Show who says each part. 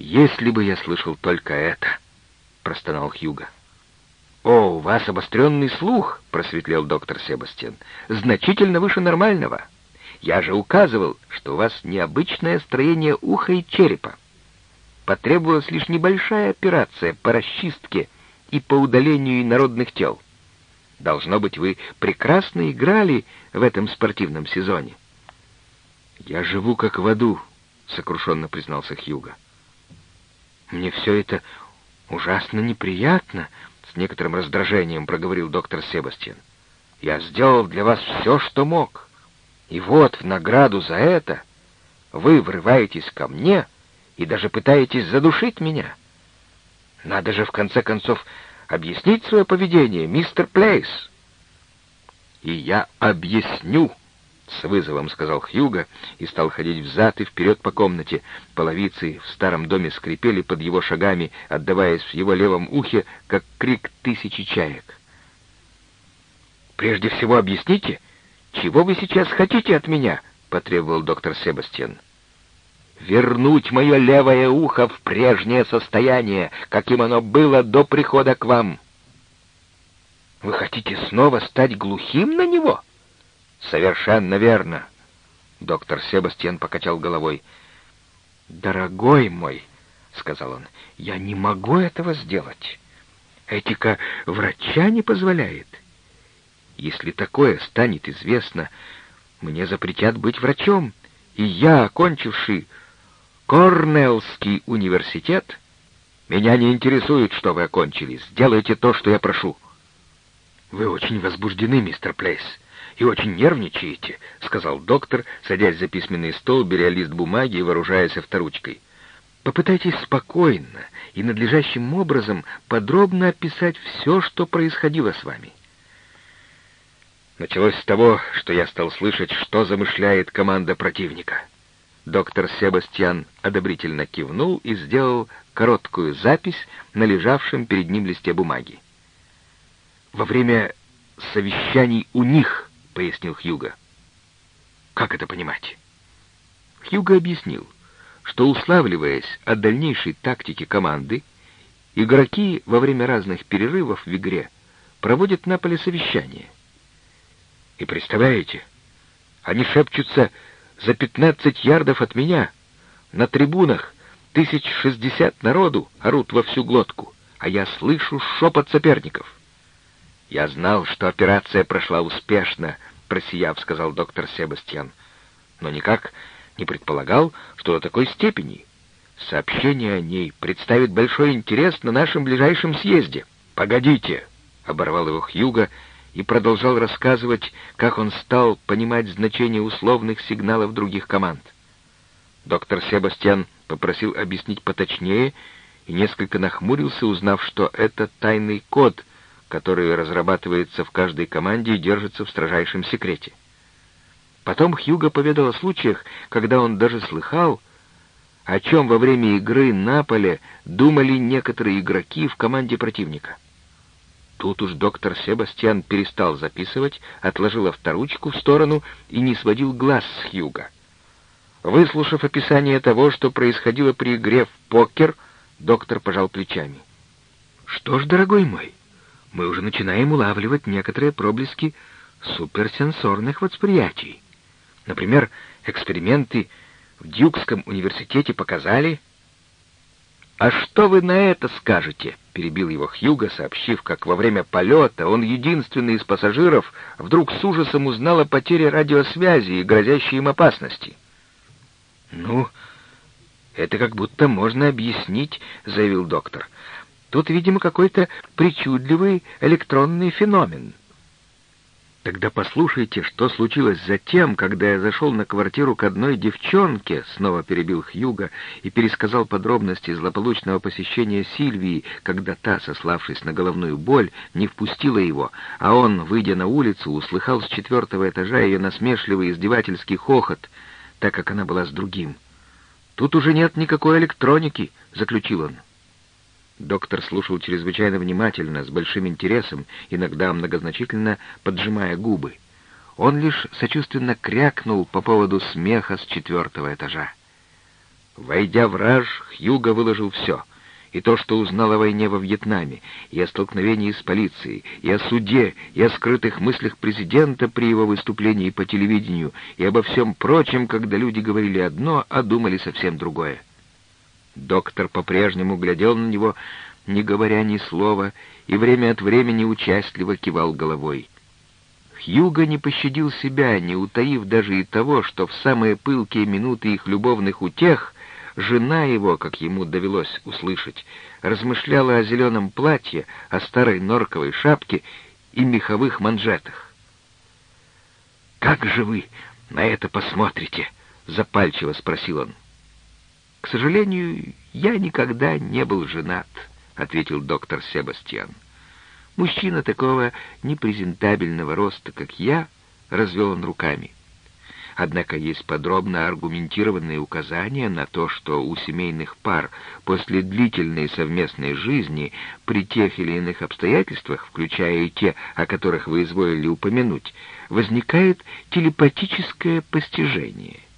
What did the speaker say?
Speaker 1: «Если бы я слышал только это!» — простонал Хьюга. «О, у вас обостренный слух!» — просветлел доктор Себастьян. «Значительно выше нормального. Я же указывал, что у вас необычное строение уха и черепа. Потребовалась лишь небольшая операция по расчистке и по удалению инородных тел. Должно быть, вы прекрасно играли в этом спортивном сезоне». «Я живу как в аду», — сокрушенно признался Хьюга. «Мне все это ужасно неприятно», — с некоторым раздражением проговорил доктор Себастьян. «Я сделал для вас все, что мог. И вот, в награду за это, вы врываетесь ко мне и даже пытаетесь задушить меня. Надо же, в конце концов, объяснить свое поведение, мистер Плейс». «И я объясню», — с вызовом сказал Хьюга и стал ходить взад и вперед по комнате. Половицы в старом доме скрипели под его шагами, отдаваясь в его левом ухе, как крик тысячи чаек. «Прежде всего объясните, чего вы сейчас хотите от меня?» — потребовал доктор Себастьян. «Вернуть мое левое ухо в прежнее состояние, каким оно было до прихода к вам». «Вы хотите снова стать глухим на него?» «Совершенно верно!» Доктор Себастьян покачал головой. «Дорогой мой!» — сказал он. «Я не могу этого сделать. Этика врача не позволяет. Если такое станет известно, мне запретят быть врачом, и я, окончивший Корнеллский университет, меня не интересует, что вы окончили. Сделайте то, что я прошу». «Вы очень возбуждены, мистер Плейс и очень нервничаете», — сказал доктор, садясь за письменный стол, беря лист бумаги и вооружаясь авторучкой. «Попытайтесь спокойно и надлежащим образом подробно описать все, что происходило с вами». Началось с того, что я стал слышать, что замышляет команда противника. Доктор Себастьян одобрительно кивнул и сделал короткую запись на лежавшем перед ним листе бумаги. Во время совещаний у них — пояснил Хьюга. «Как это понимать?» Хьюга объяснил, что, уславливаясь о дальнейшей тактике команды, игроки во время разных перерывов в игре проводят на поле совещание. И представляете, они шепчутся за пятнадцать ярдов от меня, на трибунах, тысяч шестьдесят народу орут во всю глотку, а я слышу шепот соперников. «Я знал, что операция прошла успешно», — просияв, сказал доктор Себастьян. «Но никак не предполагал, что до такой степени. Сообщение о ней представит большой интерес на нашем ближайшем съезде». «Погодите», — оборвал его Хьюга и продолжал рассказывать, как он стал понимать значение условных сигналов других команд. Доктор Себастьян попросил объяснить поточнее и несколько нахмурился, узнав, что это тайный код — который разрабатывается в каждой команде и держится в строжайшем секрете. Потом Хьюго поведал о случаях, когда он даже слыхал, о чем во время игры на поле думали некоторые игроки в команде противника. Тут уж доктор Себастьян перестал записывать, отложил авторучку в сторону и не сводил глаз с Хьюга. Выслушав описание того, что происходило при игре в покер, доктор пожал плечами. «Что ж, дорогой мой, мы уже начинаем улавливать некоторые проблески суперсенсорных восприятий. Например, эксперименты в Дюкском университете показали... «А что вы на это скажете?» — перебил его Хьюго, сообщив, как во время полета он, единственный из пассажиров, вдруг с ужасом узнал о потере радиосвязи и грозящей им опасности. «Ну, это как будто можно объяснить», — заявил доктор. Тут, видимо, какой-то причудливый электронный феномен. Тогда послушайте, что случилось затем, когда я зашел на квартиру к одной девчонке, снова перебил Хьюга и пересказал подробности злополучного посещения Сильвии, когда та, сославшись на головную боль, не впустила его, а он, выйдя на улицу, услыхал с четвертого этажа ее насмешливый издевательский хохот, так как она была с другим. «Тут уже нет никакой электроники», — заключил он. Доктор слушал чрезвычайно внимательно, с большим интересом, иногда многозначительно поджимая губы. Он лишь сочувственно крякнул по поводу смеха с четвертого этажа. Войдя в раж, Хьюго выложил все. И то, что узнал о войне во Вьетнаме, и о столкновении с полицией, и о суде, и о скрытых мыслях президента при его выступлении по телевидению, и обо всем прочем, когда люди говорили одно, а думали совсем другое. Доктор по-прежнему глядел на него, не говоря ни слова, и время от времени участливо кивал головой. Хьюго не пощадил себя, не утаив даже и того, что в самые пылкие минуты их любовных утех жена его, как ему довелось услышать, размышляла о зеленом платье, о старой норковой шапке и меховых манжетах. «Как же вы на это посмотрите?» — запальчиво спросил он. «К сожалению, я никогда не был женат», — ответил доктор Себастьян. «Мужчина такого непрезентабельного роста, как я», — развел он руками. Однако есть подробно аргументированные указания на то, что у семейных пар после длительной совместной жизни при тех или иных обстоятельствах, включая и те, о которых вы изволили упомянуть, возникает телепатическое постижение —